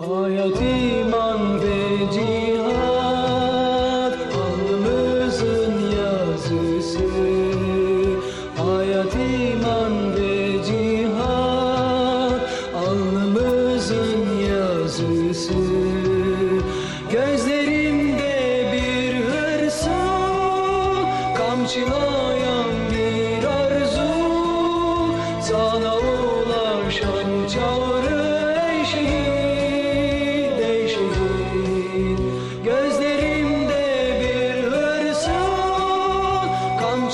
Hayat iman ve cihat alnımızın yazısı. Hayat iman ve cihat alnımızın yazısı. Gözlerimde bir hırsı kamçılayan bir arzu. Sana ulaşan çağrı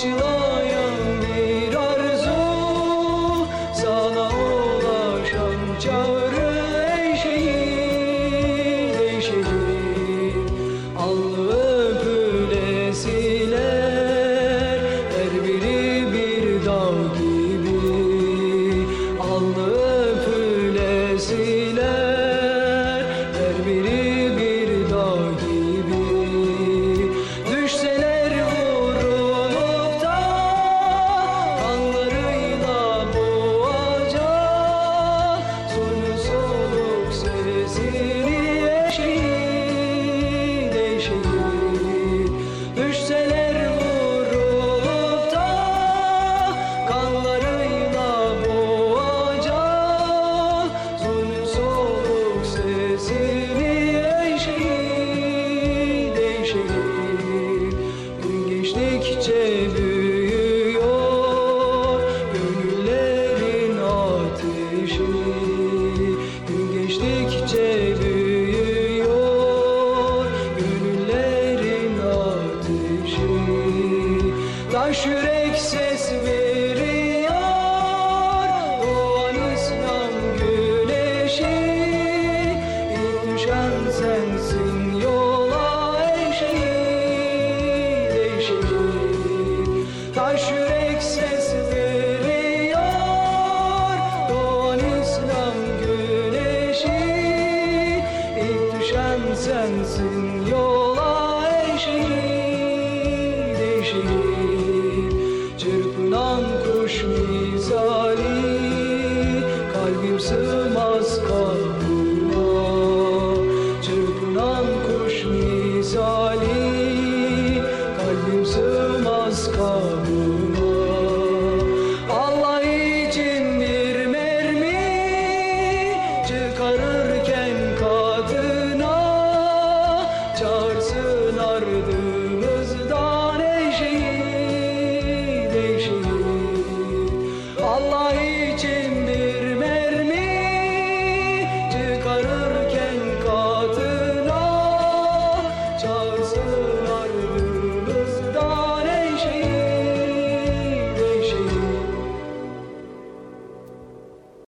you love Boş ses veriyor Doğan İslam güneşi. İnşan sensin yola eşeği Değişelim Taş ses veriyor Doğan İslam güneşi. İnşan sensin Gözüm az kabuğuna